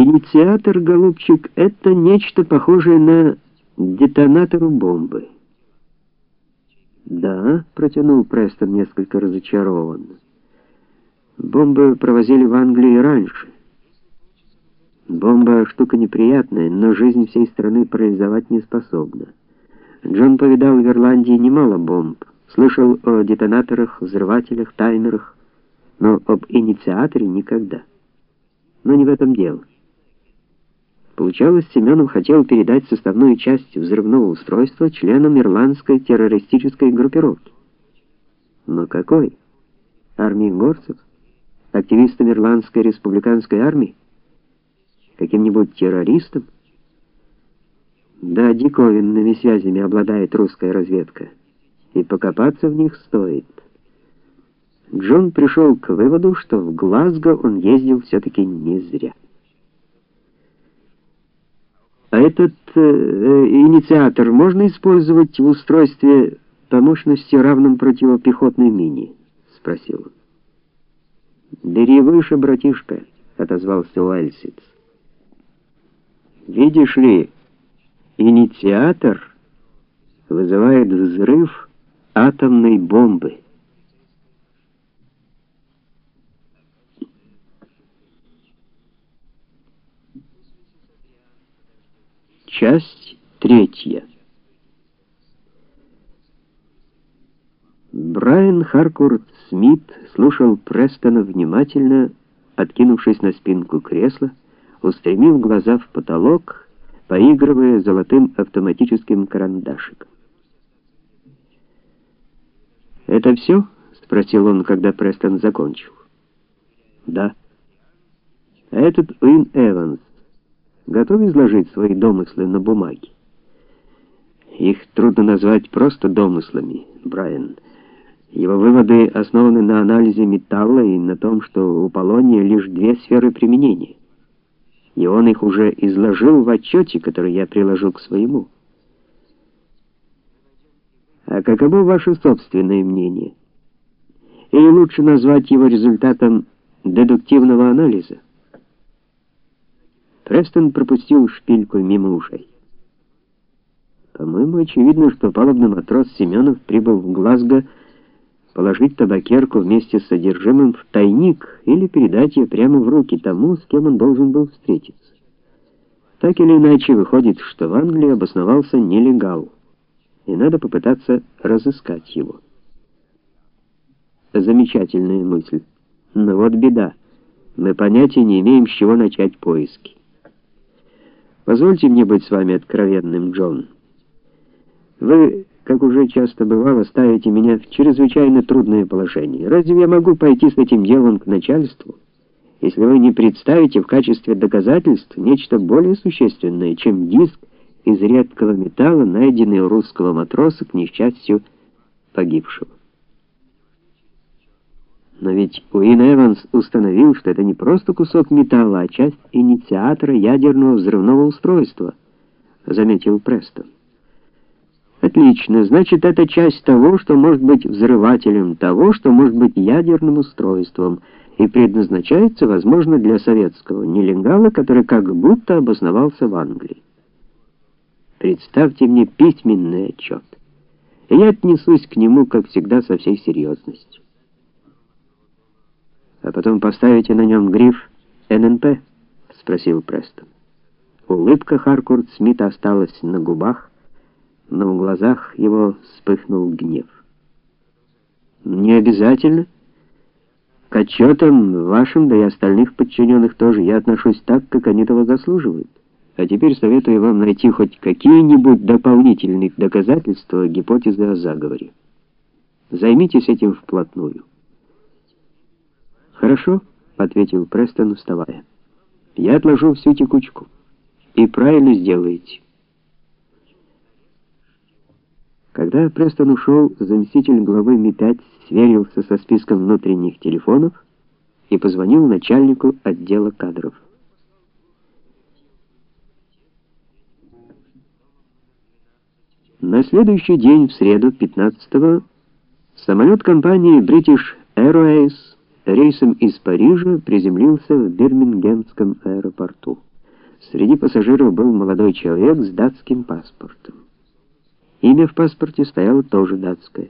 Инициатор, голубчик, это нечто похожее на детонатор бомбы. Да, протянул Престон несколько разочарованно. Бомбы провозили в Англии раньше. Бомба штука неприятная, но жизнь всей страны парализовать не способна. Джон повидал в Ирландии немало бомб, слышал о детонаторах, взрывателях, таймерах, но об инициаторе никогда. Но не в этом дело. Получалось, Семенов хотел передать составную часть взрывного устройства членам ирландской террористической группировки. Но какой? Армии горцев? Активистам ирландской республиканской армии? Каким-нибудь террористам? Да, диковинными связями обладает русская разведка, и покопаться в них стоит. Джон пришел к выводу, что в Глазго он ездил все-таки не зря. А этот э, инициатор можно использовать в устройстве по мощности равном противопехотной мине, спросил он. «Бери выше, братишка», — отозвался Уэльсиц. «Видишь ли, инициатор вызывает взрыв атомной бомбы». Часть третья. Брайан Харкурт Смит слушал Престона внимательно, откинувшись на спинку кресла, устремив глаза в потолок, поигрывая золотым автоматическим карандашиком. «Это все?» — спросил он, когда Престон закончил. «Да». «А этот Уин Эванс готов изложить свои домыслы на бумаге? Их трудно назвать просто домыслами, Брайан. Его выводы основаны на анализе металла и на том, что у полония лишь две сферы применения. И он их уже изложил в отчете, который я приложил к своему. А каково ваше собственное мнение? Или лучше назвать его результатом дедуктивного анализа? Престон пропустил шпильку мимо ушей. По-моему, очевидно, что палубный матрос Семенов прибыл в Глазго положить табакерку вместе с содержимым в тайник или передать ее прямо в руки тому, с кем он должен был встретиться. Так или иначе, выходит, что в Англии обосновался нелегал, и надо попытаться разыскать его. Замечательная мысль. Но вот беда. Мы понятия не имеем, с чего начать поиски. Позвольте мне быть с вами откровенным, Джон. Вы, как уже часто бывало, ставите меня в чрезвычайно трудное положение. Разве я могу пойти с этим делом к начальству, если вы не представите в качестве доказательств нечто более существенное, чем диск из редкого металла, найденный у русского матроса к несчастью погибшего? Но ведь Уин Эванс установил, что это не просто кусок металла, а часть инициатора ядерного взрывного устройства, заметил Престон. Отлично, значит, это часть того, что может быть взрывателем, того, что может быть ядерным устройством и предназначается, возможно, для советского нелегала, который как будто обосновался в Англии. Представьте мне письменный отчет. Я отнесусь к нему, как всегда, со всей серьезностью а потом поставите на нем гриф ННП, спросил Престон. Улыбка Харкурт Смита осталась на губах, но в глазах его вспыхнул гнев. Не обязательно. К отчетам вашим, да и остальных подчиненных тоже я отношусь так, как они того заслуживают. А теперь советую вам найти хоть какие-нибудь дополнительные доказательства гипотезы о заговоре. Займитесь этим вплотную. Хорошо, ответил Престон, вставая. Я отложу всю текучку. И правильно сделаете. Когда Престон ушел, заместитель главы Ми-5 сверился со списком внутренних телефонов и позвонил начальнику отдела кадров. На следующий день, в среду, 15-го, самолет компании British Airways рейсом из Парижа приземлился в Бирмингемском аэропорту. Среди пассажиров был молодой человек с датским паспортом. Имя в паспорте стояло тоже датское.